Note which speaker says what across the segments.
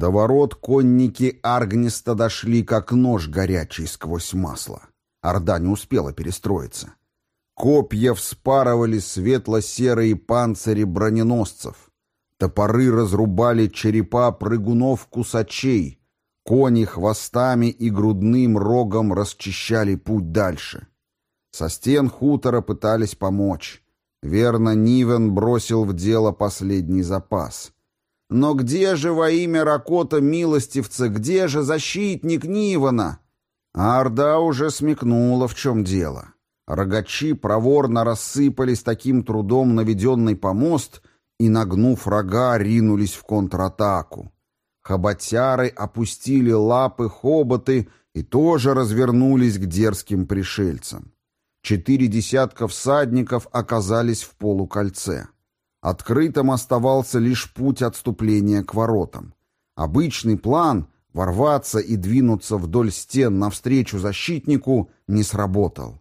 Speaker 1: До ворот конники Аргниста дошли, как нож горячий сквозь масло. Орда не успела перестроиться. Копья вспарывали светло-серые панцири броненосцев. Топоры разрубали черепа прыгунов-кусачей. Кони хвостами и грудным рогом расчищали путь дальше. Со стен хутора пытались помочь. Верно, Нивен бросил в дело последний запас. Но где же во имя Ракота милостивца, где же защитник Нивана? Орда уже смекнула, в чем дело. Рогачи проворно рассыпались таким трудом наведенный помост и, нагнув рога, ринулись в контратаку. Хоботяры опустили лапы хоботы и тоже развернулись к дерзким пришельцам. Четыре десятка всадников оказались в полукольце. Открытым оставался лишь путь отступления к воротам. Обычный план — ворваться и двинуться вдоль стен навстречу защитнику — не сработал.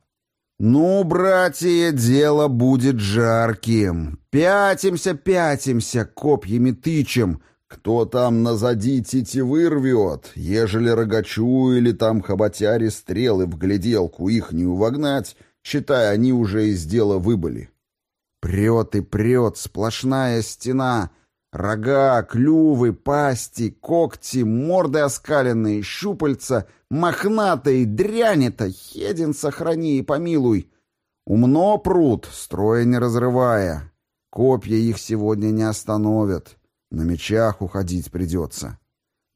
Speaker 1: «Ну, братья, дело будет жарким. Пятимся, пятимся, копьями тычем. Кто там назади тетивы рвет, ежели рогачу или там хоботяре стрелы в гляделку их не увогнать, считай, они уже из дела выбыли. Прет и прет сплошная стена, рога, клювы, пасти, когти, морды оскаленные, щупальца, мохнатые, дрянь-то, хедин сохрани и помилуй. Умно прут, строя не разрывая. Копья их сегодня не остановят. На мечах уходить придется.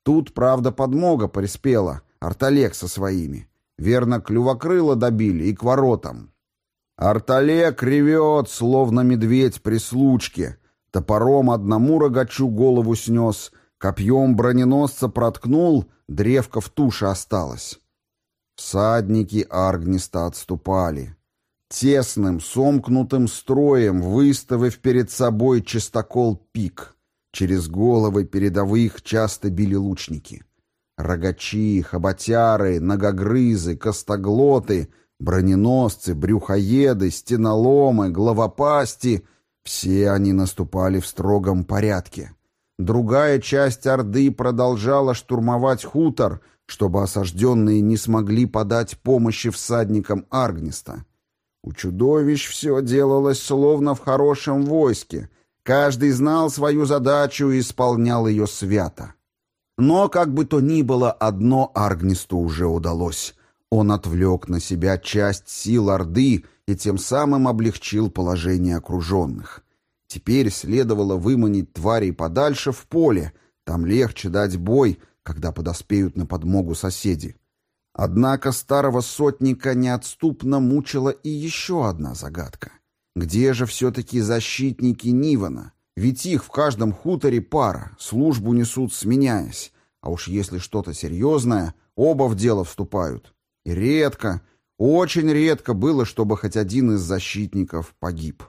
Speaker 1: Тут, правда, подмога приспела, Арталек со своими. Верно, клювокрыло добили и к воротам. Арталек ревет, словно медведь при случке. Топором одному рогачу голову снес, копьем броненосца проткнул, древко в туше осталось. Всадники Аргниста отступали. Тесным, сомкнутым строем, выставив перед собой чистокол пик. Через головы передовых часто били лучники. Рогачи, хоботяры, ногогрызы, костоглоты, броненосцы, брюхоеды, стеноломы, главопасти — все они наступали в строгом порядке. Другая часть Орды продолжала штурмовать хутор, чтобы осажденные не смогли подать помощи всадникам Аргниста. У чудовищ все делалось словно в хорошем войске. Каждый знал свою задачу и исполнял ее свято. Но, как бы то ни было, одно Аргнисту уже удалось. Он отвлек на себя часть сил Орды и тем самым облегчил положение окруженных. Теперь следовало выманить тварей подальше в поле, там легче дать бой, когда подоспеют на подмогу соседи. Однако старого сотника неотступно мучила и еще одна загадка. Где же все-таки защитники Нивана? Ведь их в каждом хуторе пара, службу несут сменяясь. А уж если что-то серьезное, оба в дело вступают. Редко, очень редко было, чтобы хоть один из защитников погиб.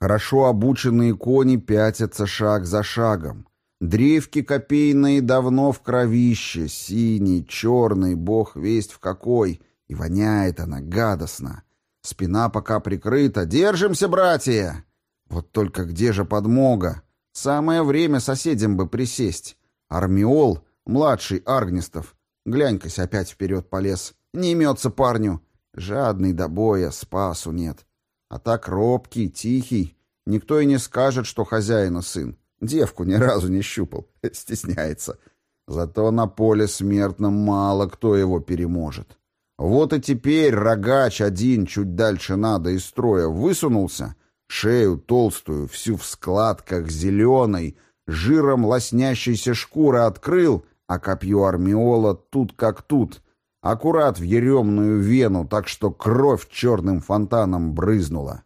Speaker 1: Хорошо обученные кони пятятся шаг за шагом. Древки копейные давно в кровище, синий, черный, бог весть в какой, и воняет она гадостно. Спина пока прикрыта. Держимся, братья! Вот только где же подмога? Самое время соседям бы присесть. Армиол, младший Аргнистов, глянь-кась опять вперед полез. Не имется парню. Жадный до боя, спасу нет. А так робкий, тихий. Никто и не скажет, что хозяина сын. Девку ни разу не щупал. Стесняется. Зато на поле смертном мало кто его переможет. Вот и теперь рогач один чуть дальше надо из строя высунулся, Шею толстую, всю в складках зеленой, жиром лоснящейся шкуры открыл, а копье армиола тут как тут, аккурат в еремную вену, так что кровь черным фонтаном брызнула.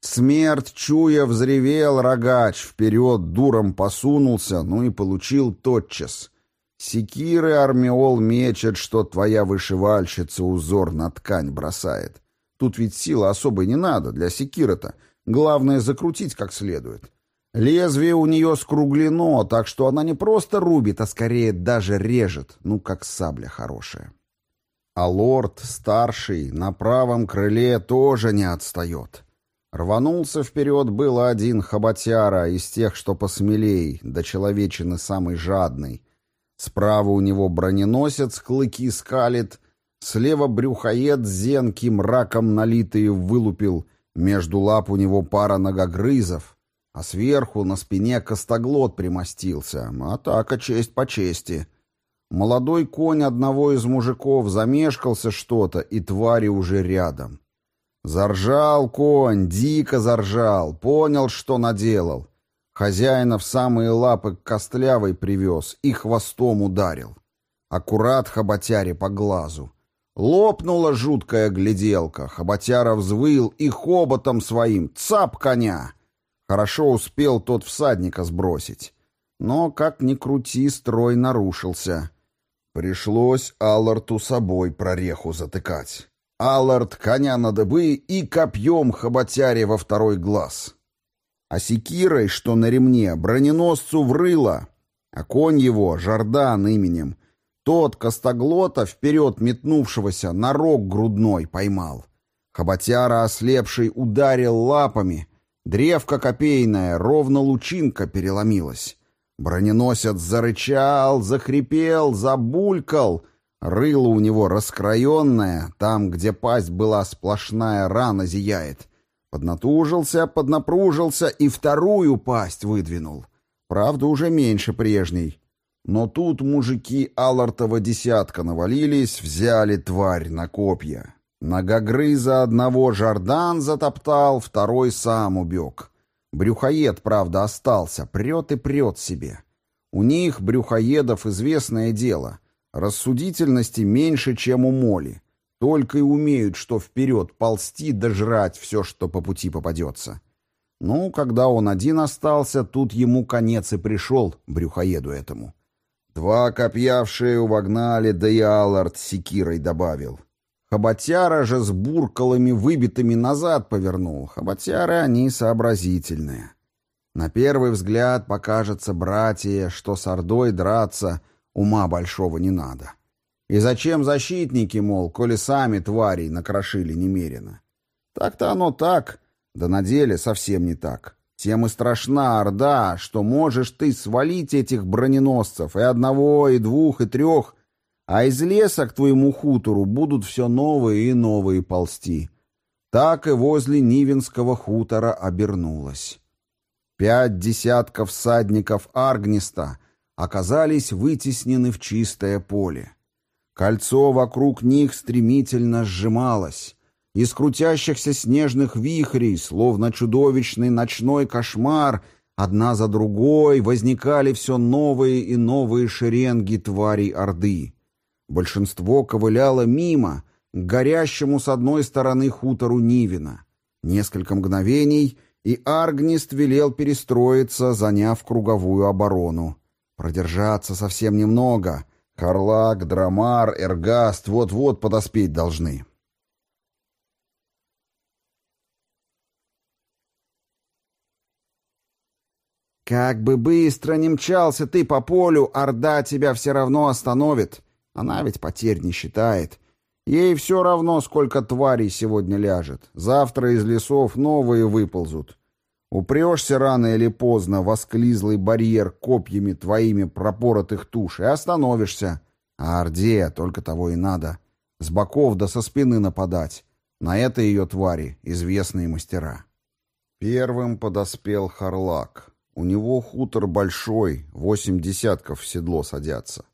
Speaker 1: Смерть, чуя, взревел рогач, вперед дуром посунулся, ну и получил тотчас. Секиры армиол мечет, что твоя вышивальщица узор на ткань бросает. Тут ведь силы особой не надо для секира-то, Главное закрутить как следует. Лезвие у нее скруглено, так что она не просто рубит, а скорее даже режет, ну как сабля хорошая. А лорд, старший, на правом крыле тоже не отстает. Рванулся вперед было один хоботяра из тех, что посмелей, до человечины самый жадный. Справа у него броненосец, клыки скалит, слева брюхоед зенки мраком налитые вылупил, между лап у него пара ногогрызов, а сверху на спине костоглот примостился. Атака честь по чести. Молодой конь одного из мужиков замешкался что-то, и твари уже рядом. Заржал конь, дико заржал, понял, что наделал. Хозяина в самые лапы к костлявой привез и хвостом ударил. Аккурат хоботяре по глазу. Лопнула жуткая гляделка, хоботяра взвыл и хоботом своим «Цап коня!» Хорошо успел тот всадника сбросить. Но, как ни крути, строй нарушился. Пришлось Алларту собой прореху затыкать. Аллард коня на дыбы и копьем хоботяре во второй глаз. А секирой, что на ремне, броненосцу врыло, а конь его, Жардан именем, тот костоглота, вперед метнувшегося, на рог грудной поймал. Хоботяра, ослепший, ударил лапами. Древко копейное, ровно лучинка переломилась. Броненосец зарычал, захрипел, забулькал — Рыло у него раскроенное, там, где пасть была сплошная рана зияет. Поднатужился, поднапружился и вторую пасть выдвинул. Правда, уже меньше прежней. Но тут мужики Аллартова десятка навалились, взяли тварь на копья. Ногогрыза одного Жардан затоптал, второй сам убег. Брюхоед, правда, остался, прет и прет себе. У них, брюхоедов, известное дело — Рассудительности меньше, чем у моли. Только и умеют, что вперед ползти да жрать все, что по пути попадется. Ну, когда он один остался, тут ему конец и пришел, брюхоеду этому. Два копья в шею вогнали, да и Аллард секирой добавил. Хоботяра же с буркалами выбитыми назад повернул. Хоботяры они сообразительные. На первый взгляд покажется братья, что с Ордой драться — Ума большого не надо. И зачем защитники, мол, коли сами тварей накрошили немерено? Так-то оно так, да на деле совсем не так. Тем и страшна Орда, что можешь ты свалить этих броненосцев и одного, и двух, и трех, а из леса к твоему хутору будут все новые и новые ползти. Так и возле Нивенского хутора обернулось. Пять десятков всадников Аргниста — оказались вытеснены в чистое поле. Кольцо вокруг них стремительно сжималось. Из крутящихся снежных вихрей, словно чудовищный ночной кошмар, одна за другой возникали все новые и новые шеренги тварей Орды. Большинство ковыляло мимо, к горящему с одной стороны хутору Нивина. Несколько мгновений, и Аргнист велел перестроиться, заняв круговую оборону. Продержаться совсем немного. Харлак, Драмар, Эргаст вот-вот подоспеть должны. «Как бы быстро не мчался ты по полю, Орда тебя все равно остановит. Она ведь потерь не считает. Ей все равно, сколько тварей сегодня ляжет. Завтра из лесов новые выползут. Упрешься рано или поздно в осклизлый барьер копьями твоими пропоротых туш и остановишься. А Орде только того и надо. С боков да со спины нападать. На это ее твари известные мастера. Первым подоспел Харлак. У него хутор большой, восемь десятков в седло садятся.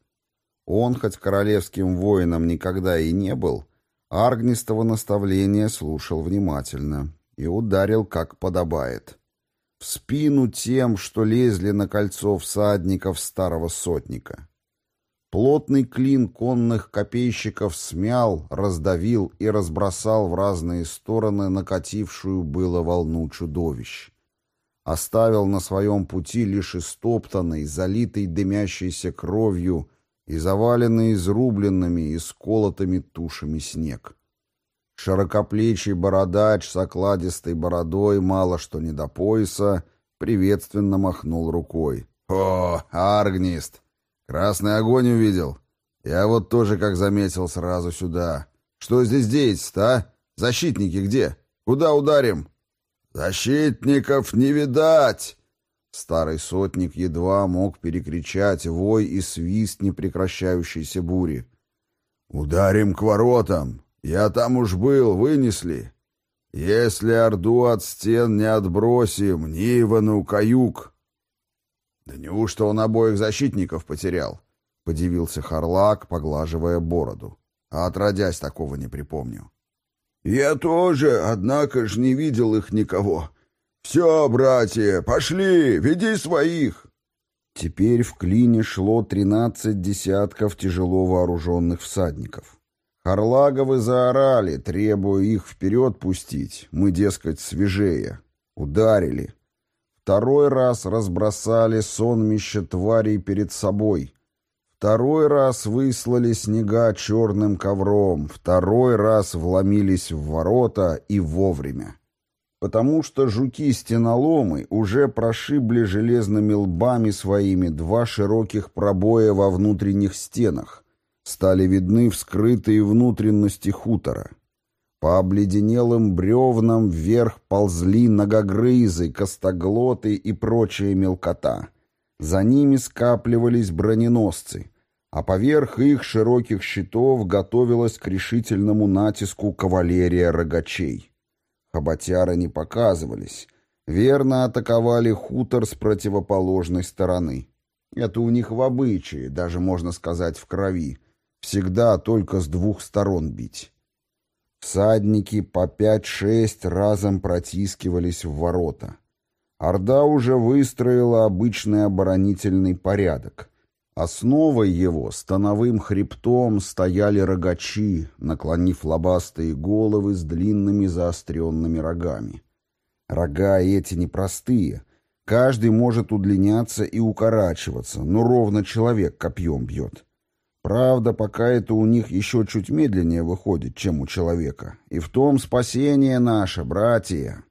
Speaker 1: Он, хоть королевским воином никогда и не был, Аргнистого наставления слушал внимательно и ударил, как подобает в спину тем, что лезли на кольцо всадников старого сотника. Плотный клин конных копейщиков смял, раздавил и разбросал в разные стороны накатившую было волну чудовищ. Оставил на своем пути лишь истоптанный, залитый дымящейся кровью и заваленный изрубленными и сколотыми тушами снег. Широкоплечий бородач с окладистой бородой, мало что не до пояса, приветственно махнул рукой. «О, Аргнист! Красный огонь увидел? Я вот тоже, как заметил, сразу сюда. Что здесь деется-то, а? Защитники где? Куда ударим?» «Защитников не видать!» Старый сотник едва мог перекричать вой и свист непрекращающейся бури. «Ударим к воротам! Я там уж был, вынесли! Если Орду от стен не отбросим, Нивану каюк!» «Да неужто он обоих защитников потерял?» — подивился Харлак, поглаживая бороду. «А отродясь, такого не припомню». «Я тоже, однако ж не видел их никого. Все, братья, пошли, веди своих!» Теперь в клине шло тринадцать десятков тяжело вооруженных всадников. Харлаговы заорали, требуя их вперед пустить. Мы, дескать, свежее. Ударили. Второй раз разбросали сонмище тварей перед собой. Второй раз выслали снега черным ковром. Второй раз вломились в ворота и вовремя. Потому что жуки-стеноломы уже прошибли железными лбами своими два широких пробоя во внутренних стенах, стали видны вскрытые внутренности хутора. По обледенелым бревнам вверх ползли ногогрызы, костоглоты и прочая мелкота. За ними скапливались броненосцы, а поверх их широких щитов готовилась к решительному натиску кавалерия рогачей. Хоботяры не показывались, верно атаковали хутор с противоположной стороны. Это у них в обычае, даже можно сказать в крови, Всегда только с двух сторон бить. Всадники по пять-шесть разом протискивались в ворота. Орда уже выстроила обычный оборонительный порядок. Основой его, становым хребтом, стояли рогачи, наклонив лобастые головы с длинными заостренными рогами. Рога эти непростые. Каждый может удлиняться и укорачиваться, но ровно человек копьем бьет. Правда, пока это у них еще чуть медленнее выходит, чем у человека. И в том спасение наше, братья.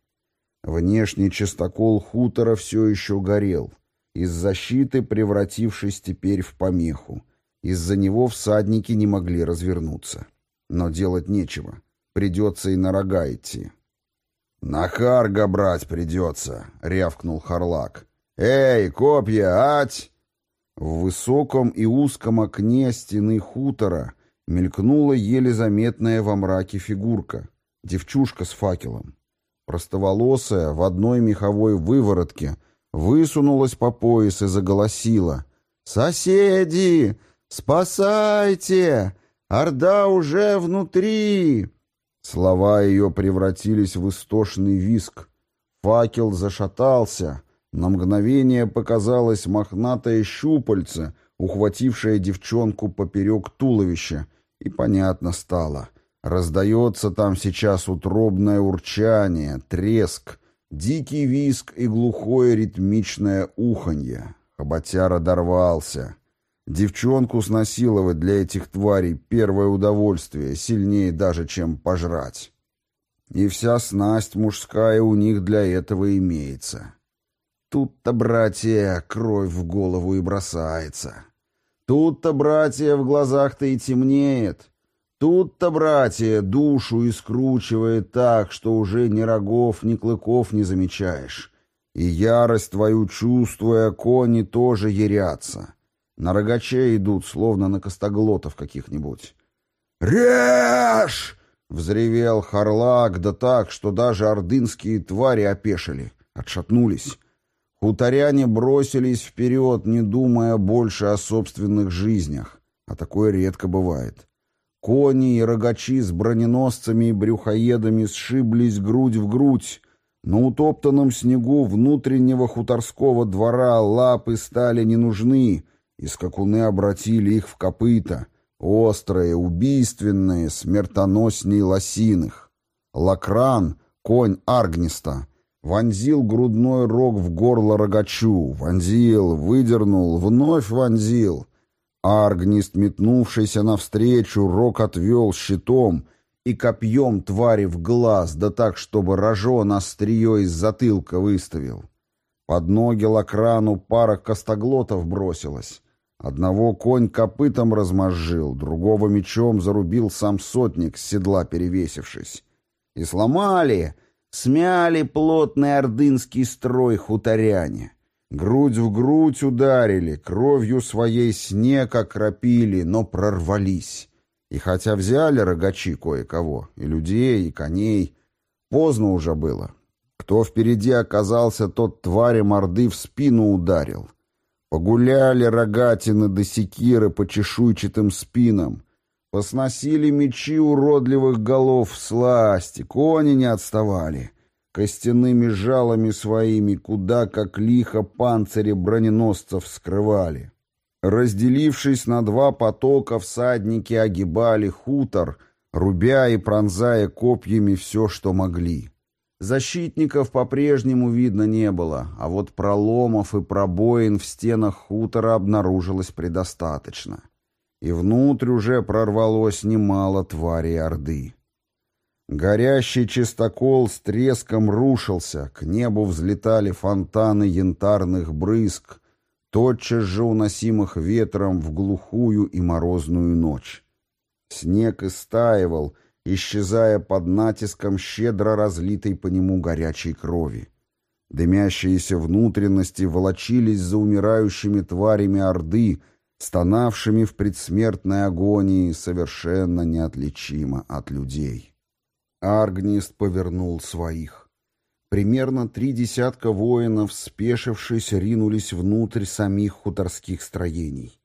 Speaker 1: Внешний частокол хутора все еще горел, из защиты превратившись теперь в помеху. Из-за него всадники не могли развернуться. Но делать нечего. Придется и на рога идти. «На Харга брать придется», — рявкнул Харлак. «Эй, копья, ать!» В высоком и узком окне стены хутора мелькнула еле заметная во мраке фигурка, девчушка с факелом. Простоволосая, в одной меховой выворотке, высунулась по пояс и заголосила. «Соседи! Спасайте! Орда уже внутри!» Слова ее превратились в истошный виск. Факел зашатался — на мгновение показалось мохнатое щупальце, ухватившее девчонку поперек туловища, и понятно стало. Раздается там сейчас утробное урчание, треск, дикий виск и глухое ритмичное уханье. Хоботяра дорвался. Девчонку снасиловать для этих тварей первое удовольствие, сильнее даже, чем пожрать. И вся снасть мужская у них для этого имеется. Тут-то, братья, кровь в голову и бросается. Тут-то, братья, в глазах-то и темнеет. Тут-то, братья, душу искручивает так, что уже ни рогов, ни клыков не замечаешь. И ярость твою чувствуя, кони тоже ярятся. На рогаче идут, словно на костоглотов каких-нибудь. «Режь!» — взревел Харлак, да так, что даже ордынские твари опешили, отшатнулись. Хуторяне бросились вперед, не думая больше о собственных жизнях, а такое редко бывает. Кони и рогачи с броненосцами и брюхоедами сшиблись грудь в грудь. На утоптанном снегу внутреннего хуторского двора лапы стали не нужны, и скакуны обратили их в копыта, острые, убийственные, смертоносней лосиных. Лакран, конь Аргниста — Вонзил грудной рог в горло рогачу, вонзил, выдернул, вновь вонзил. Аргнист, метнувшийся навстречу, рог отвел щитом и копьем твари в глаз, да так, чтобы рожон острие из затылка выставил. Под ноги лакрану пара костоглотов бросилась. Одного конь копытом размозжил, другого мечом зарубил сам сотник, с седла перевесившись. И сломали, Смяли плотный ордынский строй хуторяне. Грудь в грудь ударили, кровью своей снег окропили, но прорвались. И хотя взяли рогачи кое-кого, и людей, и коней, поздно уже было. Кто впереди оказался, тот твари морды в спину ударил. Погуляли рогатины до секиры по чешуйчатым спинам, посносили мечи уродливых голов в сласти, кони не отставали — Костяными жалами своими куда как лихо панцири броненосцев скрывали. Разделившись на два потока, всадники огибали хутор, рубя и пронзая копьями все, что могли. Защитников по-прежнему видно не было, а вот проломов и пробоин в стенах хутора обнаружилось предостаточно. И внутрь уже прорвалось немало тварей Орды. Горящий чистокол с треском рушился, к небу взлетали фонтаны янтарных брызг, тотчас же уносимых ветром в глухую и морозную ночь. Снег истаивал, исчезая под натиском щедро разлитой по нему горячей крови. Дымящиеся внутренности волочились за умирающими тварями Орды, стонавшими в предсмертной агонии совершенно неотличимо от людей. Аргнист повернул своих. Примерно три десятка воинов, спешившись, ринулись внутрь самих хуторских строений.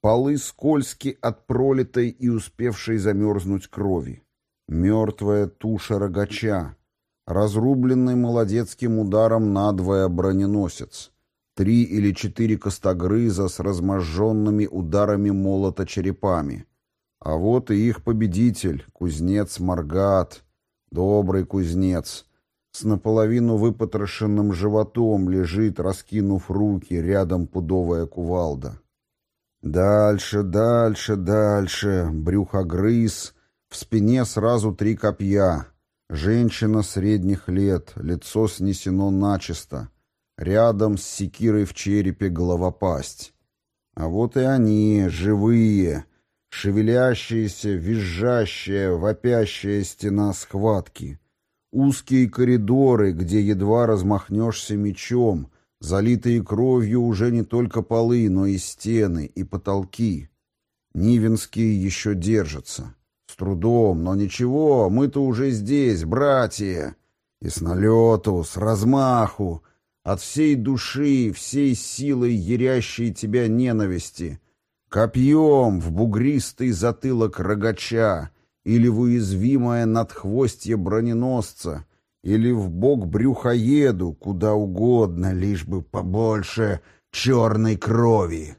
Speaker 1: Полы скользки от пролитой и успевшей замерзнуть крови. Мертвая туша рогача. Разрубленный молодецким ударом надвое броненосец. Три или четыре костогрыза с разможженными ударами молота черепами. А вот и их победитель, кузнец Маргат, Добрый кузнец. С наполовину выпотрошенным животом лежит, раскинув руки, рядом пудовая кувалда. Дальше, дальше, дальше. Брюхогрыз. В спине сразу три копья. Женщина средних лет, лицо снесено начисто. Рядом с секирой в черепе головопасть. А вот и они, живые, Шевелящаяся, визжащая, вопящая стена схватки. Узкие коридоры, где едва размахнешься мечом, залитые кровью уже не только полы, но и стены, и потолки. Нивенские еще держатся. С трудом, но ничего, мы-то уже здесь, братья. И с налету, с размаху, от всей души, всей силой ярящей тебя ненависти — Копьем в бугристый затылок рогача или в уязвимое надхвостье броненосца, или в бок брюхоеду, куда угодно, лишь бы побольше черной крови.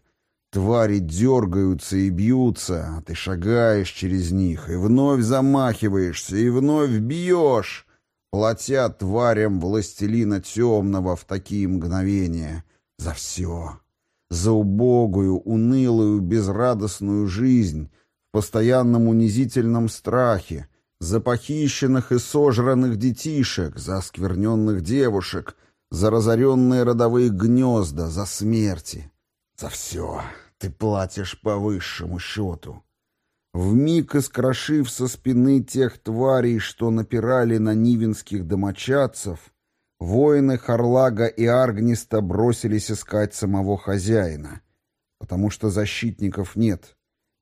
Speaker 1: Твари дергаются и бьются, а ты шагаешь через них, и вновь замахиваешься, и вновь бьешь, платя тварям властелина темного в такие мгновения за все за убогую, унылую, безрадостную жизнь, в постоянном унизительном страхе, за похищенных и сожранных детишек, за оскверненных девушек, за разоренные родовые гнезда, за смерти. За все ты платишь по высшему счету. Вмиг искрошив со спины тех тварей, что напирали на нивинских домочадцев, воины Харлага и Аргниста бросились искать самого хозяина, потому что защитников нет,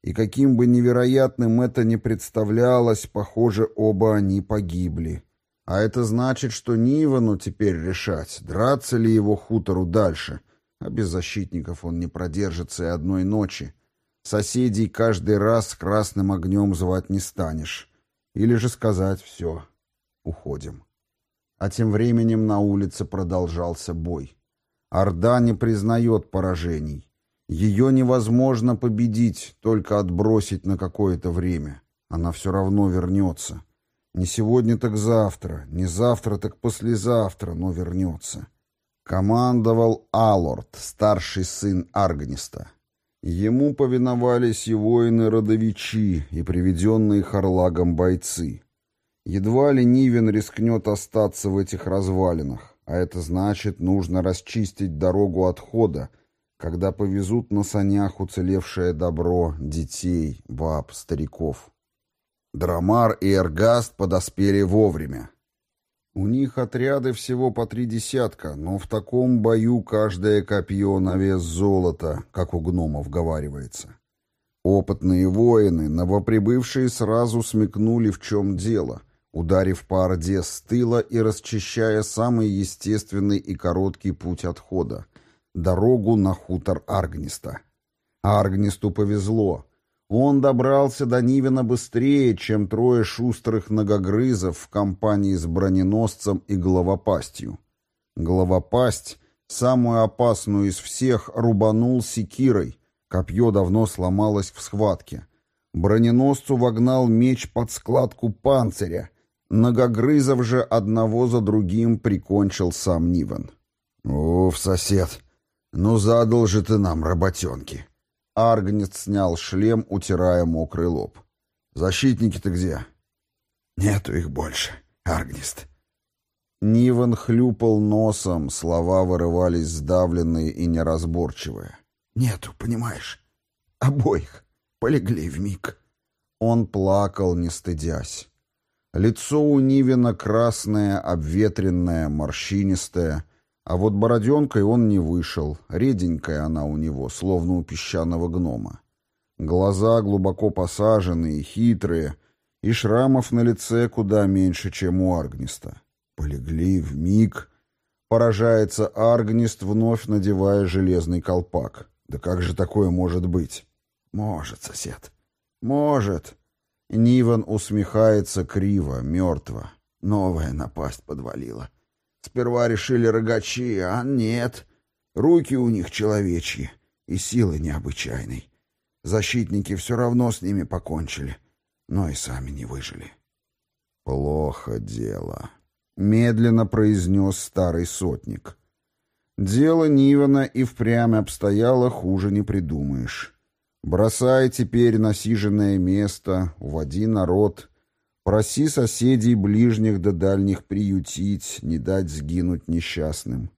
Speaker 1: и каким бы невероятным это ни представлялось, похоже, оба они погибли. А это значит, что Нивану теперь решать, драться ли его хутору дальше, а без защитников он не продержится и одной ночи. Соседей каждый раз красным огнем звать не станешь. Или же сказать «все, уходим». А тем временем на улице продолжался бой. Орда не признает поражений. Ее невозможно победить, только отбросить на какое-то время. Она все равно вернется. Не сегодня, так завтра, не завтра, так послезавтра, но вернется. Командовал Алорд, старший сын Аргниста. Ему повиновались и воины-родовичи, и приведенные Харлагом бойцы. Едва ли Нивен рискнет остаться в этих развалинах, а это значит, нужно расчистить дорогу отхода, когда повезут на санях уцелевшее добро детей, баб, стариков. Драмар и Эргаст подоспели вовремя. У них отряды всего по три десятка, но в таком бою каждое копье на вес золота, как у гномов говаривается. Опытные воины, новоприбывшие, сразу смекнули, в чем дело, ударив по орде с тыла и расчищая самый естественный и короткий путь отхода — дорогу на хутор Аргниста. Аргнисту повезло — он добрался до Нивина быстрее, чем трое шустрых многогрызов в компании с броненосцем и головопастью. Головопасть, самую опасную из всех, рубанул секирой. Копье давно сломалось в схватке. Броненосцу вогнал меч под складку панциря. Многогрызов же одного за другим прикончил сам Нивен. «Уф, сосед, ну задал же ты нам работенки!» Аргнест снял шлем, утирая мокрый лоб. «Защитники-то где?» «Нету их больше, Аргнест». Ниван хлюпал носом, слова вырывались сдавленные и неразборчивые. «Нету, понимаешь? Обоих. Полегли в миг. Он плакал, не стыдясь. Лицо у Нивина красное, обветренное, морщинистое, а вот бороденкой он не вышел, реденькая она у него, словно у песчаного гнома. Глаза глубоко посаженные, хитрые, и шрамов на лице куда меньше, чем у Аргниста. Полегли в миг. Поражается Аргнист, вновь надевая железный колпак. Да как же такое может быть? Может, сосед. Может. Ниван усмехается криво, мертво. Новая напасть подвалила. Сперва решили рогачи, а нет. Руки у них человечьи и силы необычайной. Защитники все равно с ними покончили, но и сами не выжили. «Плохо дело», — медленно произнес старый сотник. «Дело Нивана и впрямь обстояло, хуже не придумаешь. Бросай теперь насиженное место, уводи народ» Проси соседей ближних да дальних приютить, не дать сгинуть несчастным.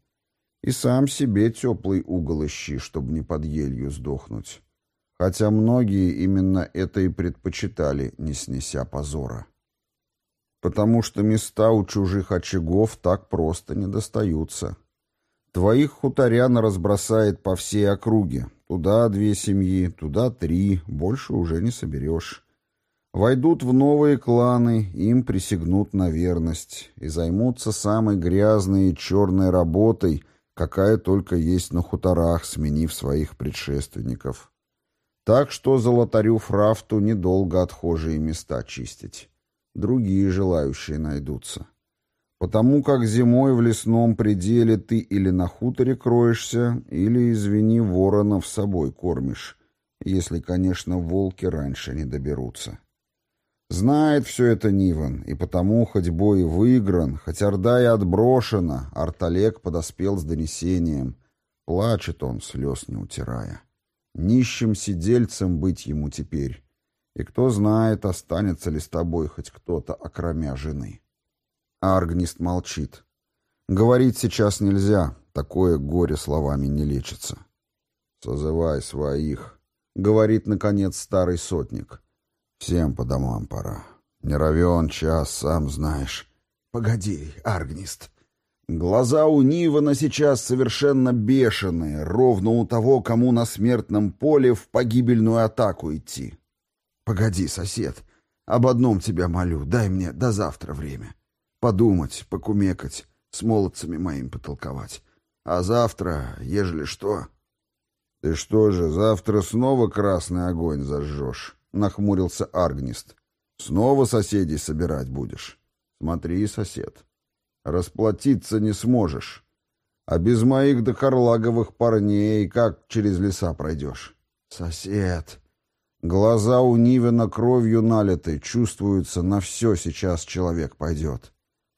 Speaker 1: И сам себе теплый угол ищи, чтобы не под елью сдохнуть. Хотя многие именно это и предпочитали, не снеся позора. Потому что места у чужих очагов так просто не достаются. Твоих хуторян разбросает по всей округе. Туда две семьи, туда три, больше уже не соберешь. Войдут в новые кланы, им присягнут на верность и займутся самой грязной и черной работой, какая только есть на хуторах, сменив своих предшественников. Так что золотарю Фрафту недолго отхожие места чистить. Другие желающие найдутся. Потому как зимой в лесном пределе ты или на хуторе кроешься, или, извини, воронов собой кормишь, если, конечно, волки раньше не доберутся. Знает все это Ниван, и потому хоть бой выигран, хоть Орда и отброшена, Арталек подоспел с донесением. Плачет он, слез не утирая. Нищим сидельцем быть ему теперь. И кто знает, останется ли с тобой хоть кто-то, окромя жены. Аргнист молчит. Говорить сейчас нельзя, такое горе словами не лечится. «Созывай своих», — говорит, наконец, старый сотник. Всем по домам пора. Не равен час, сам знаешь. Погоди, Аргнист. Глаза у Нивана сейчас совершенно бешеные, ровно у того, кому на смертном поле в погибельную атаку идти. Погоди, сосед, об одном тебя молю, дай мне до завтра время. Подумать, покумекать, с молодцами моим потолковать. А завтра, ежели что... Ты что же, завтра снова красный огонь зажжешь? нахмурился Аргнист. Снова соседей собирать будешь? Смотри, сосед. Расплатиться не сможешь. А без моих докарлаговых парней как через леса пройдешь? Сосед. Глаза у Нивена кровью налиты, чувствуется, на все сейчас человек пойдет.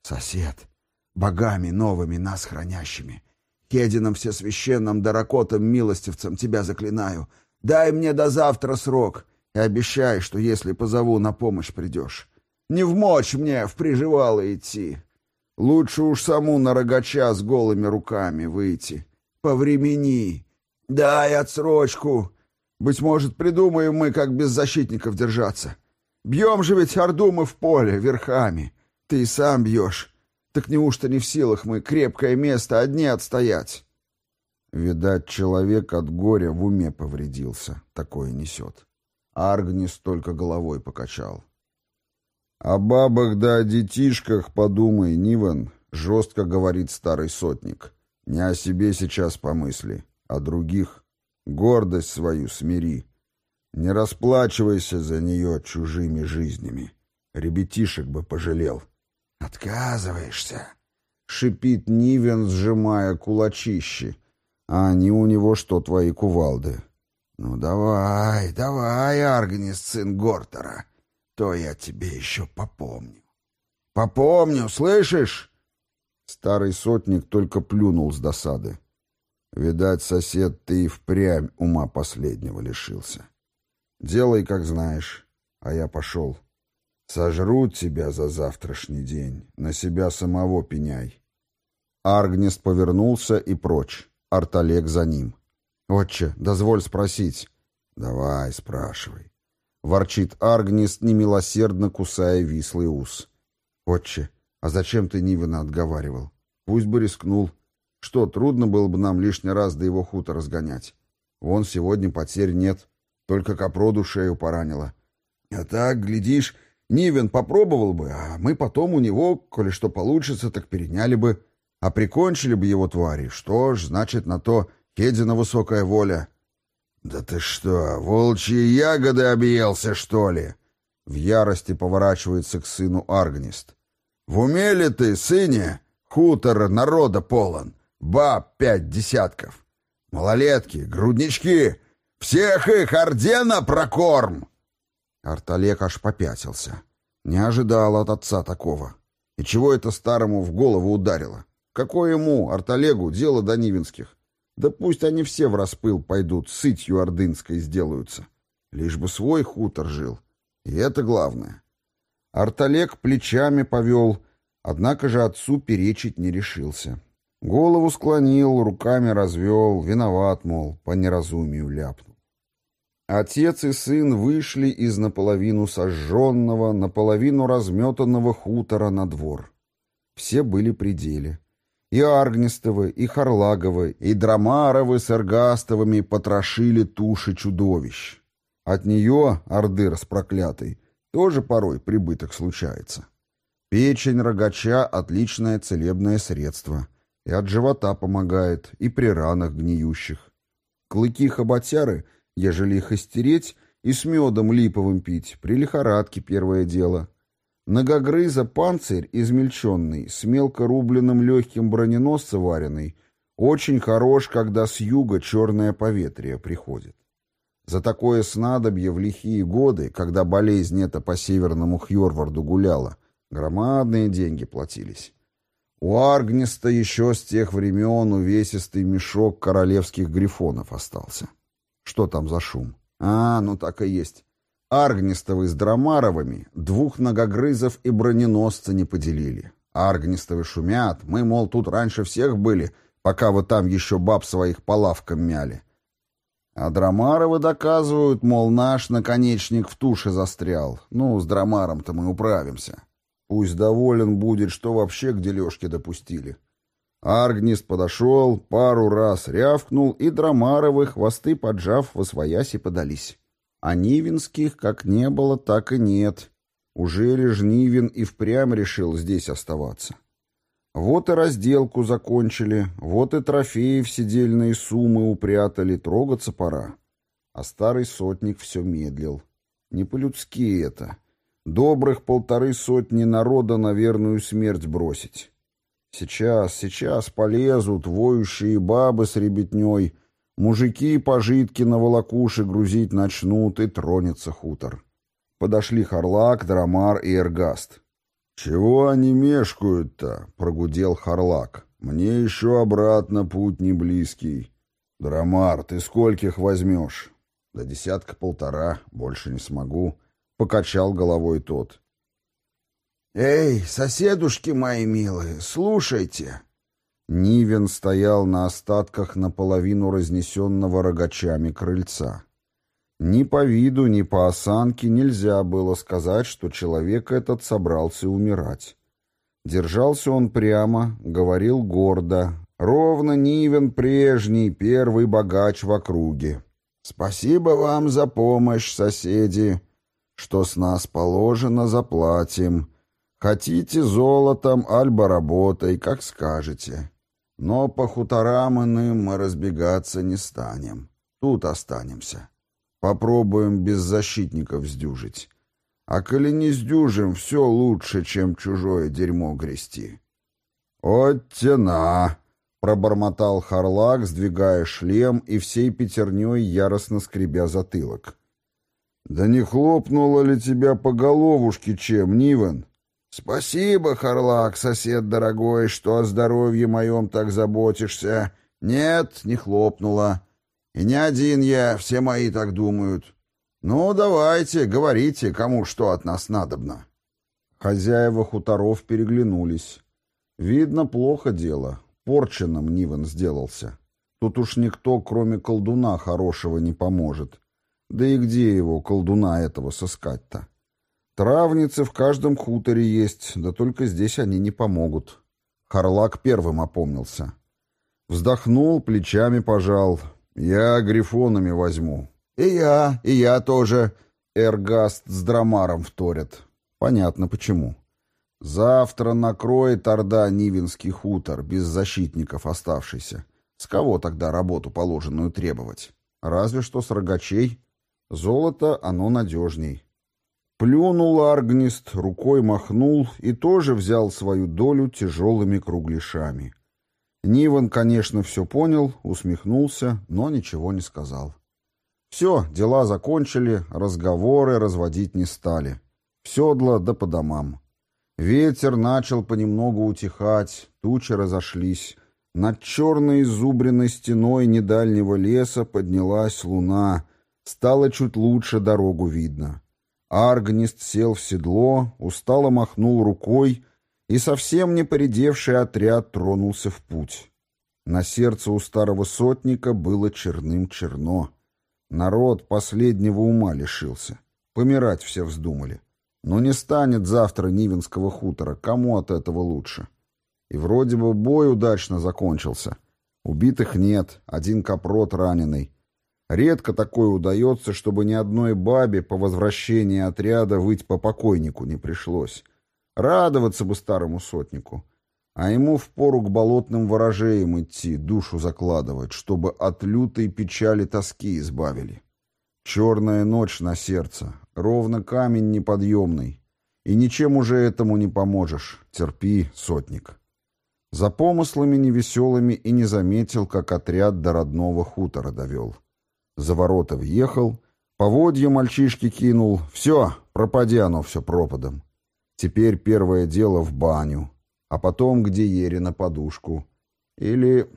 Speaker 1: Сосед, богами новыми нас хранящими, Хедином всесвященным, даракотом, милостивцем тебя заклинаю, дай мне до завтра срок, и обещай, что если позову, на помощь придешь. Не в мочь мне в приживало идти. Лучше уж саму на рогача с голыми руками выйти. Повремени. Дай отсрочку. Быть может, придумаем мы, как без защитников держаться. Бьем же ведь орду мы в поле, верхами. Ты сам бьешь. Так неужто не в силах мы крепкое место одни отстоять? Видать, человек от горя в уме повредился, такое несет. Аргнис только головой покачал. «О бабах да о детишках подумай, Ниван», — жестко говорит старый сотник. «Не о себе сейчас помысли, а других. Гордость свою смири. Не расплачивайся за нее чужими жизнями. Ребятишек бы пожалел». «Отказываешься?» — шипит Нивен, сжимая кулачищи. «А они у него что, твои кувалды?» «Ну давай, давай, Аргнис, сын Гортера, то я тебе еще попомню». «Попомню, слышишь?» Старый сотник только плюнул с досады. «Видать, сосед, ты и впрямь ума последнего лишился. Делай, как знаешь, а я пошел. Сожрут тебя за завтрашний день, на себя самого пеняй». Аргнест повернулся и прочь, Арталек за ним. «Отче, дозволь спросить». «Давай, спрашивай», — ворчит Аргнис, немилосердно кусая вислый ус. «Отче, а зачем ты Нивена отговаривал? Пусть бы рискнул. Что, трудно было бы нам лишний раз до его хутора разгонять? Вон сегодня потерь нет, только капроду шею поранило. А так, глядишь, Нивен попробовал бы, а мы потом у него, коли что получится, так переняли бы, а прикончили бы его твари. Что ж, значит, на то Федина высокая воля. «Да ты что, волчьи ягоды объелся, что ли?» В ярости поворачивается к сыну Аргнист. «В уме ли ты, сыне? Хутор народа полон, баб пять десятков. Малолетки, груднички, всех их ордена прокорм!» Арталек аж попятился. Не ожидал от отца такого. И чего это старому в голову ударило? Какое ему, Арталегу, дело до Нивинских? Да пусть они все в распыл пойдут, сытью ордынской сделаются. Лишь бы свой хутор жил. И это главное. Арталек плечами повел, однако же отцу перечить не решился. Голову склонил, руками развел, виноват, мол, по неразумию ляпнул. Отец и сын вышли из наполовину сожженного, наполовину разметанного хутора на двор. Все были при деле. И Аргнистовы, и Харлаговы, и Драмаровы с Эргастовыми потрошили туши чудовищ. От нее, орды распроклятой, тоже порой прибыток случается. Печень рогача — отличное целебное средство. И от живота помогает, и при ранах гниющих. Клыки хоботяры, ежели их истереть, и с медом липовым пить, при лихорадке первое дело — Многогрыза панцирь измельченный, с мелко рубленным легким броненосца вареный, очень хорош, когда с юга черное поветрие приходит. За такое снадобье в лихие годы, когда болезнь эта по северному Хьорварду гуляла, громадные деньги платились. У Аргниста еще с тех времен увесистый мешок королевских грифонов остался. Что там за шум? А, ну так и есть. Аргнистовы с Драмаровыми двух многогрызов и броненосца не поделили. Аргнистовы шумят, мы, мол, тут раньше всех были, пока вы там еще баб своих по лавкам мяли. А Драмаровы доказывают, мол, наш наконечник в туше застрял. Ну, с Драмаром-то мы управимся. Пусть доволен будет, что вообще к дележке допустили. Аргнист подошел, пару раз рявкнул, и Драмаровы, хвосты поджав, во свояси подались. А Нивинских как не было, так и нет. Уже лишь Нивин и впрямь решил здесь оставаться. Вот и разделку закончили, вот и трофеи в сидельные суммы упрятали, трогаться пора. А старый сотник все медлил. Не по-людски это. Добрых полторы сотни народа на верную смерть бросить. Сейчас, сейчас полезут воющие бабы с ребятней — Мужики пожитки на волокуши грузить начнут, и тронется хутор. Подошли Харлак, Драмар и Эргаст. «Чего они мешкают-то?» — прогудел Харлак. «Мне еще обратно путь не близкий. Драмар, ты скольких возьмешь?» «До десятка-полтора, больше не смогу», — покачал головой тот. «Эй, соседушки мои милые, слушайте!» Нивен стоял на остатках наполовину разнесенного рогачами крыльца. Ни по виду, ни по осанке нельзя было сказать, что человек этот собрался умирать. Держался он прямо, говорил гордо. Ровно Нивен прежний, первый богач в округе. Спасибо вам за помощь, соседи. Что с нас положено, заплатим. Хотите золотом, альбо работой, как скажете. Но по хуторам иным мы разбегаться не станем. Тут останемся. Попробуем без защитников сдюжить. А коли не сдюжим, все лучше, чем чужое дерьмо грести. «Оттена!» — пробормотал Харлак, сдвигая шлем и всей пятерней яростно скребя затылок. «Да не хлопнуло ли тебя по головушке чем, Нивен?» «Спасибо, Харлак, сосед дорогой, что о здоровье моем так заботишься. Нет, не хлопнуло. И не один я, все мои так думают. Ну, давайте, говорите, кому что от нас надобно». Хозяева хуторов переглянулись. Видно, плохо дело. Порченым Нивен сделался. Тут уж никто, кроме колдуна, хорошего не поможет. Да и где его, колдуна этого, сыскать-то? Травницы в каждом хуторе есть, да только здесь они не помогут. Харлак первым опомнился. Вздохнул, плечами пожал. Я грифонами возьму. И я, и я тоже. Эргаст с драмаром вторят. Понятно почему. Завтра накроет Орда Нивинский хутор, без защитников оставшийся. С кого тогда работу положенную требовать? Разве что с рогачей. Золото оно надежней. Плюнул Аргнист, рукой махнул и тоже взял свою долю тяжелыми кругляшами. Ниван, конечно, все понял, усмехнулся, но ничего не сказал. Все, дела закончили, разговоры разводить не стали. В седло да по домам. Ветер начал понемногу утихать, тучи разошлись. Над черной изубренной стеной недальнего леса поднялась луна. Стало чуть лучше дорогу видно. Аргнист сел в седло, устало махнул рукой, и совсем не поредевший отряд тронулся в путь. На сердце у старого сотника было черным черно. Народ последнего ума лишился. Помирать все вздумали. Но не станет завтра Нивенского хутора, кому от этого лучше? И вроде бы бой удачно закончился. Убитых нет, один капрот раненый. Редко такое удается, чтобы ни одной бабе по возвращении отряда выть по покойнику не пришлось. Радоваться бы старому сотнику. А ему впору к болотным ворожеям идти, душу закладывать, чтобы от лютой печали тоски избавили. Черная ночь на сердце, ровно камень неподъемный. И ничем уже этому не поможешь. Терпи, сотник. За помыслами невеселыми и не заметил, как отряд до родного хутора довел. За ворота въехал, поводья мальчишки кинул. Все, пропади оно все пропадом. Теперь первое дело в баню, а потом к Диере на подушку. Или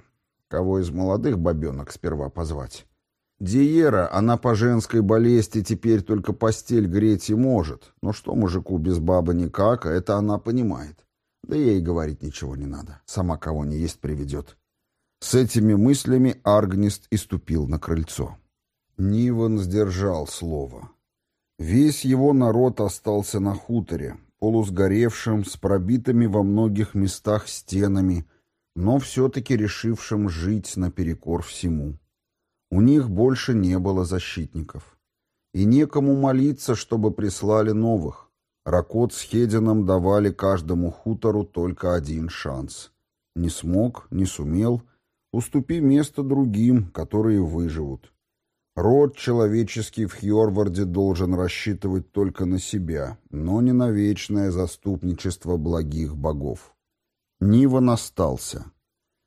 Speaker 1: кого из молодых бабенок сперва позвать. Диера, она по женской болезни теперь только постель греть и может. Но что мужику без бабы никак, а это она понимает. Да ей говорить ничего не надо. Сама кого не есть приведет. С этими мыслями Аргнист и ступил на крыльцо. Ниван сдержал слово. Весь его народ остался на хуторе, полусгоревшим, с пробитыми во многих местах стенами, но все-таки решившим жить наперекор всему. У них больше не было защитников. И некому молиться, чтобы прислали новых. Ракот с Хедином давали каждому хутору только один шанс. Не смог, не сумел, уступи место другим, которые выживут. Род человеческий в Хьорварде должен рассчитывать только на себя, но не на вечное заступничество благих богов. Ниван остался.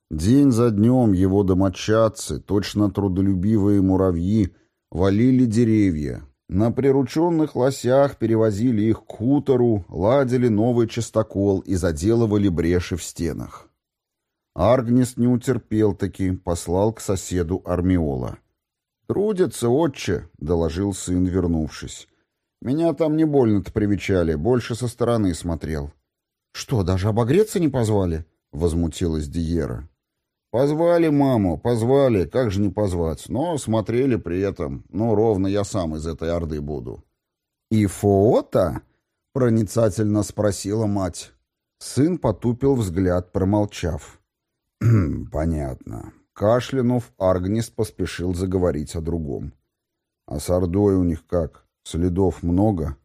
Speaker 1: День за днем его домочадцы, точно трудолюбивые муравьи, валили деревья. На прирученных лосях перевозили их к хутору, ладили новый частокол и заделывали бреши в стенах. Аргнес не утерпел таки, послал к соседу Армиола. «Трудится, отче», — доложил сын, вернувшись. «Меня там не больно-то привечали, больше со стороны смотрел». «Что, даже обогреться не позвали?» — возмутилась Диера. «Позвали маму, позвали, как же не позвать, но смотрели при этом, ну, ровно я сам из этой орды буду». «И фото?» — проницательно спросила мать. Сын потупил взгляд, промолчав. «Понятно». Кашлянув, Аргнист поспешил заговорить о другом. «А с Ордой у них как? Следов много?»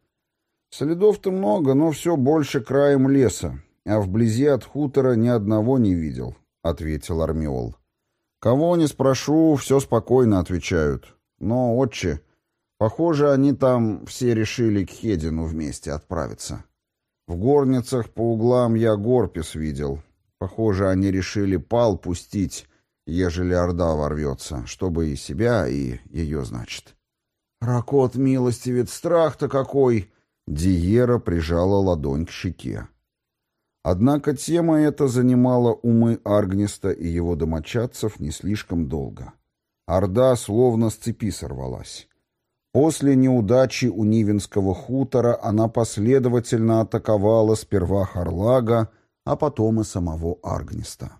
Speaker 1: «Следов-то много, но все больше краем леса, а вблизи от хутора ни одного не видел», — ответил Армиол. «Кого не спрошу, все спокойно отвечают. Но, отче, похоже, они там все решили к Хедину вместе отправиться. В горницах по углам я Горпис видел. Похоже, они решили пал пустить, ежели Орда ворвется, чтобы и себя, и ее, значит». «Ракот милостивец, страх-то какой!» Диера прижала ладонь к щеке. Однако тема эта занимала умы Аргниста и его домочадцев не слишком долго. Орда словно с цепи сорвалась. После неудачи у Нивенского хутора она последовательно атаковала сперва Харлага, а потом и самого Аргниста.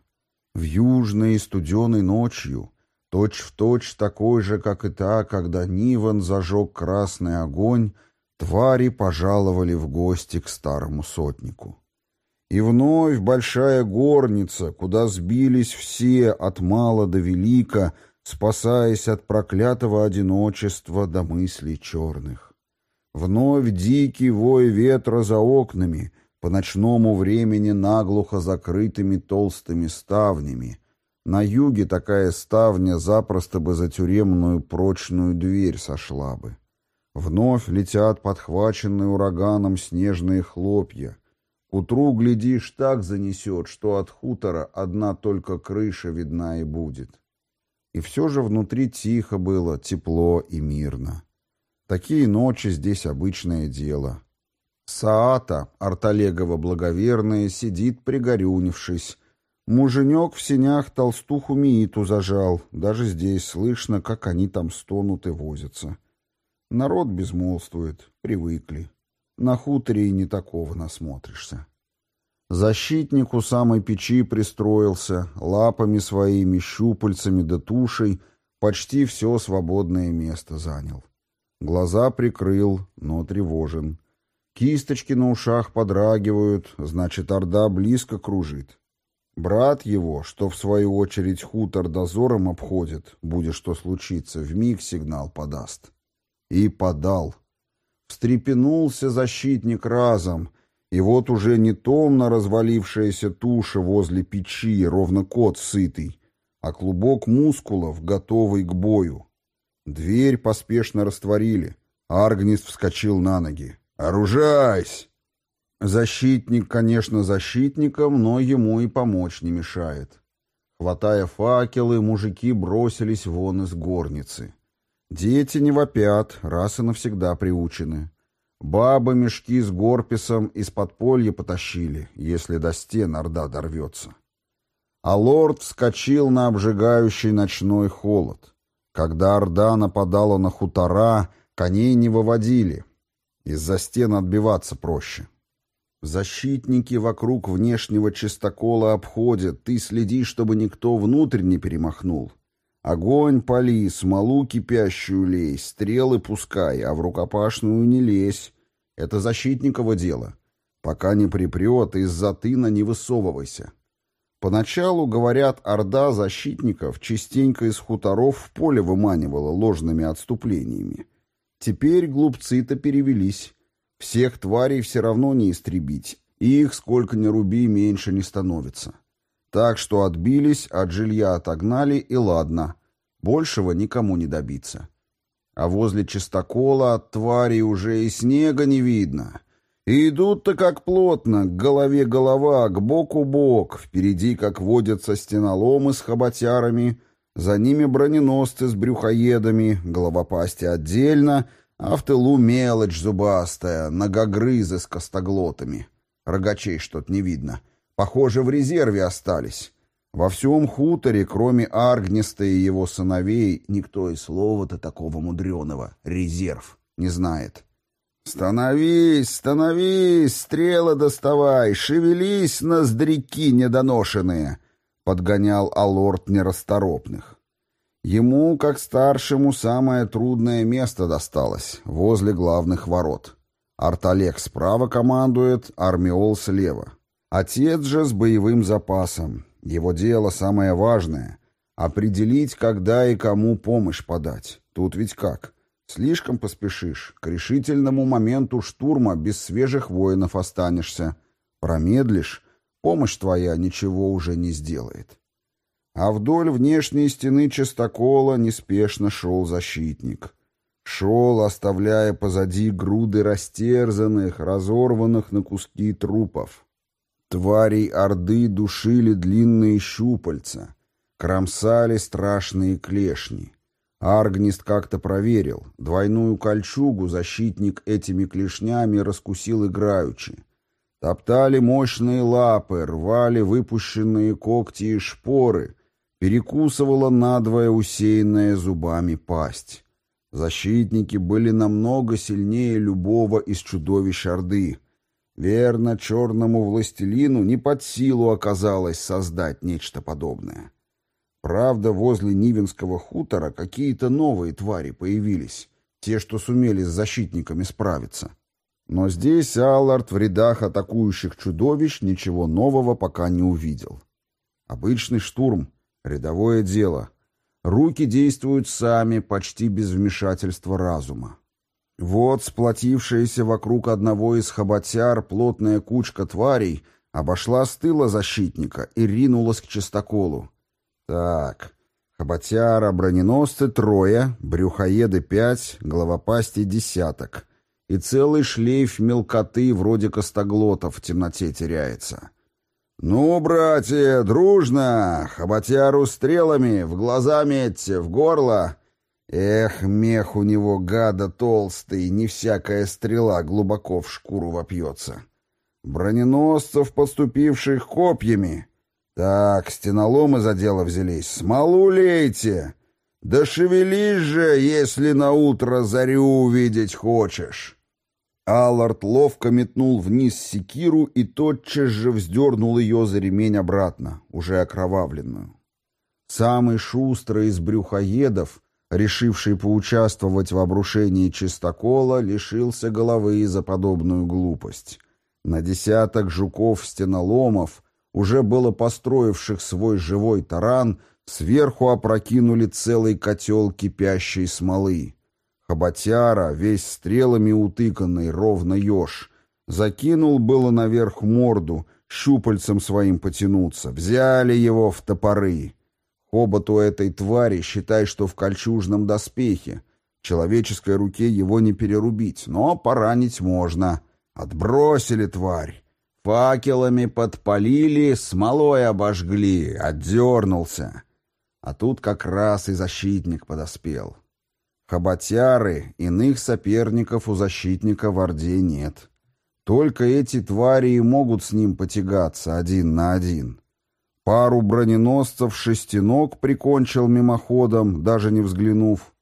Speaker 1: В южной студеной ночью, точь-в-точь точь такой же, как и та, когда Нивен зажег красный огонь, Твари пожаловали в гости к старому сотнику. И вновь большая горница, куда сбились все от мала до велика, спасаясь от проклятого одиночества до мыслей черных. Вновь дикий вой ветра за окнами, по ночному времени наглухо закрытыми толстыми ставнями. На юге такая ставня запросто бы за тюремную прочную дверь сошла бы. Вновь летят подхваченные ураганом снежные хлопья. К утру, глядишь, так занесет, что от хутора одна только крыша видна и будет. И все же внутри тихо было, тепло и мирно. Такие ночи здесь обычное дело. Саата, Арталегова благоверная, сидит пригорюнившись. Муженек в сенях толстуху Мииту зажал. Даже здесь слышно, как они там стонут и возятся. Народ безмолвствует, привыкли. На хуторе и не такого насмотришься. Защитник у самой печи пристроился, лапами своими, щупальцами да тушей почти все свободное место занял. Глаза прикрыл, но тревожен. Кисточки на ушах подрагивают, значит, орда близко кружит. Брат его, что в свою очередь хутор дозором обходит, будет что случиться, в миг сигнал подаст. И подал. Встрепенулся защитник разом, и вот уже не томно развалившаяся туша возле печи, ровно кот сытый, а клубок мускулов, готовый к бою. Дверь поспешно растворили. Аргнис вскочил на ноги. «Оружайсь!» Защитник, конечно, защитником, но ему и помочь не мешает. Хватая факелы, мужики бросились вон из горницы. Дети не вопят, раз и навсегда приучены. Бабы мешки с горписом из подполья потащили, если до стен орда дорвется. А лорд вскочил на обжигающий ночной холод. Когда орда нападала на хутора, коней не выводили. Из-за стен отбиваться проще. Защитники вокруг внешнего чистокола обходят, ты следи, чтобы никто внутрь не перемахнул. Огонь пали, смолу кипящую лей, стрелы пускай, а в рукопашную не лезь. Это защитниково дело. Пока не припрет, из-за тына не высовывайся. Поначалу, говорят, орда защитников частенько из хуторов в поле выманивала ложными отступлениями. Теперь глупцы-то перевелись. Всех тварей все равно не истребить, их, сколько ни руби, меньше не становится. Так что отбились, от жилья отогнали, и ладно. Большего никому не добиться. А возле чистокола от тварей уже и снега не видно. Идут-то как плотно, к голове голова, к боку бок, впереди, как водятся, стеноломы с хоботярами, за ними броненосцы с брюхоедами, головопасти отдельно, а в тылу мелочь зубастая, ногогрызы с костоглотами. Рогачей что-то не видно. Похоже, в резерве остались. Во всем хуторе, кроме Аргниста и его сыновей, никто и слова-то такого мудреного «резерв» не знает. «Становись, становись, стрелы доставай, шевелись, ноздряки недоношенные!» — подгонял Алорт нерасторопных. Ему, как старшему, самое трудное место досталось, возле главных ворот. Арталек справа командует, Армиол слева. Отец же с боевым запасом. Его дело самое важное — определить, когда и кому помощь подать. Тут ведь как? Слишком поспешишь, к решительному моменту штурма без свежих воинов останешься. Промедлишь, помощь твоя ничего уже не сделает. А вдоль внешней стены частокола неспешно шел защитник. Шел, оставляя позади груды растерзанных, разорванных на куски трупов. Тварей Орды душили длинные щупальца, кромсали страшные клешни. Аргнист как-то проверил. Двойную кольчугу защитник этими клешнями раскусил играючи. Топтали мощные лапы, рвали выпущенные когти и шпоры, перекусывала надвое усеянная зубами пасть. Защитники были намного сильнее любого из чудовищ Орды — Верно, черному властелину не под силу оказалось создать нечто подобное. Правда, возле Нивенского хутора какие-то новые твари появились, те, что сумели с защитниками справиться. Но здесь Аллард в рядах атакующих чудовищ ничего нового пока не увидел. Обычный штурм, рядовое дело. Руки действуют сами, почти без вмешательства разума. Вот сплотившаяся вокруг одного из хоботяр плотная кучка тварей обошла с тыла защитника и ринулась к чистоколу. Так, хоботяра, броненосцы трое, брюхоеды пять, головопасти десяток. И целый шлейф мелкоты вроде костоглотов в темноте теряется. «Ну, братья, дружно! Хоботяру стрелами, в глаза метьте, в горло!» Эх, мех у него гада толстый, не всякая стрела глубоко в шкуру вопьется. Броненосцев, подступивших копьями. Так, стеноломы за дело взялись. Смолу лейте! Да шевелись же, если на утро зарю увидеть хочешь. Аллард ловко метнул вниз секиру и тотчас же вздернул ее за ремень обратно, уже окровавленную. Самый шустрый из брюхоедов — решивший поучаствовать в обрушении чистокола, лишился головы за подобную глупость. На десяток жуков-стеноломов, уже было построивших свой живой таран, сверху опрокинули целый котел кипящей смолы. Хоботяра, весь стрелами утыканный, ровно еж, закинул было наверх морду, щупальцем своим потянуться, взяли его в топоры. Хобот у этой твари, считай, что в кольчужном доспехе. Человеческой руке его не перерубить, но поранить можно. Отбросили тварь. Факелами подпалили, смолой обожгли, отдернулся. А тут как раз и защитник подоспел. Хоботяры, иных соперников у защитника в Орде нет. Только эти твари и могут с ним потягаться один на один. Пару броненосцев шестиног прикончил мимоходом, даже не взглянув.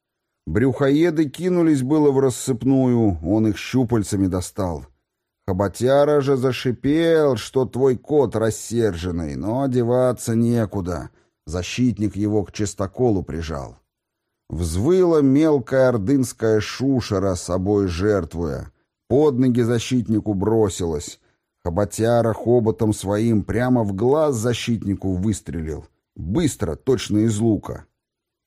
Speaker 1: Брюхоеды кинулись было в рассыпную, он их щупальцами достал. Хоботяра же зашипел, что твой кот рассерженный, но одеваться некуда. Защитник его к чистоколу прижал. Взвыла мелкая ордынская шушера, собой жертвуя. Под ноги защитнику бросилась. Хоботяра хоботом своим прямо в глаз защитнику выстрелил. Быстро, точно из лука.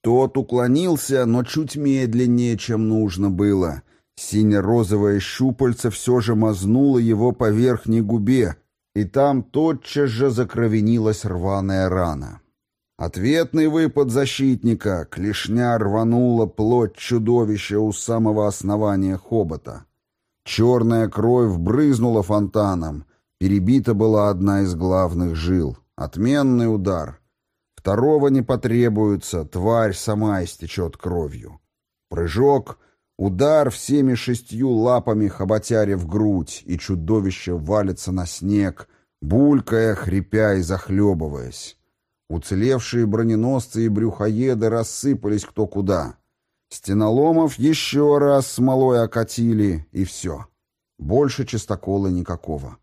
Speaker 1: Тот уклонился, но чуть медленнее, чем нужно было. Сине-розовое щупальце все же мазнуло его по верхней губе, и там тотчас же закровенилась рваная рана. Ответный выпад защитника, клешня рванула плоть чудовища у самого основания хобота. Черная кровь брызнула фонтаном, Перебита была одна из главных жил. Отменный удар. Второго не потребуется, тварь сама истечет кровью. Прыжок, удар всеми шестью лапами хоботяре в грудь, и чудовище валится на снег, булькая, хрипя и захлебываясь. Уцелевшие броненосцы и брюхоеды рассыпались кто куда. Стеноломов еще раз смолой окатили, и все. Больше чистокола никакого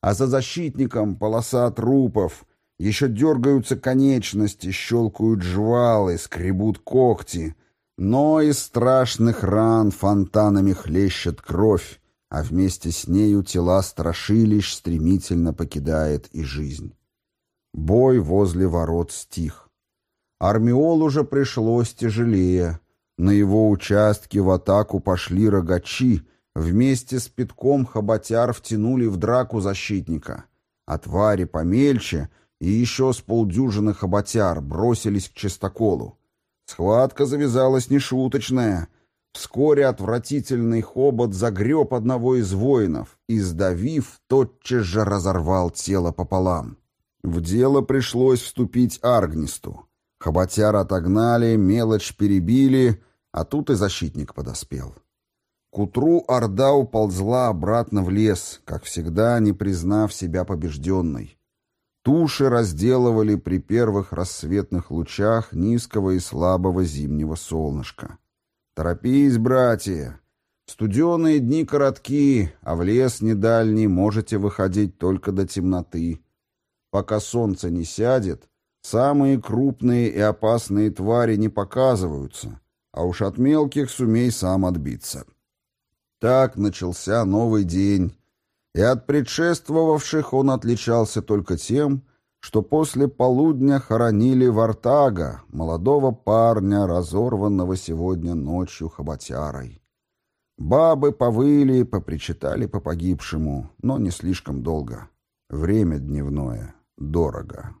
Speaker 1: а за защитником полоса трупов. Еще дергаются конечности, щелкают жвалы, скребут когти. Но из страшных ран фонтанами хлещет кровь, а вместе с нею тела страшилищ стремительно покидает и жизнь. Бой возле ворот стих. Армиол уже пришлось тяжелее. На его участке в атаку пошли рогачи, вместе с пятком хоботяр втянули в драку защитника. А твари помельче и еще с полдюжины хоботяр бросились к чистоколу. Схватка завязалась нешуточная. Вскоре отвратительный хобот загреб одного из воинов и, сдавив, тотчас же разорвал тело пополам. В дело пришлось вступить Аргнисту. Хоботяр отогнали, мелочь перебили, а тут и защитник подоспел. К утру Орда уползла обратно в лес, как всегда, не признав себя побежденной. Туши разделывали при первых рассветных лучах низкого и слабого зимнего солнышка. «Торопись, братья! Студеные дни коротки, а в лес недальний можете выходить только до темноты. Пока солнце не сядет, самые крупные и опасные твари не показываются, а уж от мелких сумей сам отбиться. Так начался новый день, и от предшествовавших он отличался только тем, что после полудня хоронили Вартага, молодого парня, разорванного сегодня ночью хоботярой. Бабы повыли, попричитали по погибшему, но не слишком долго. Время дневное дорого.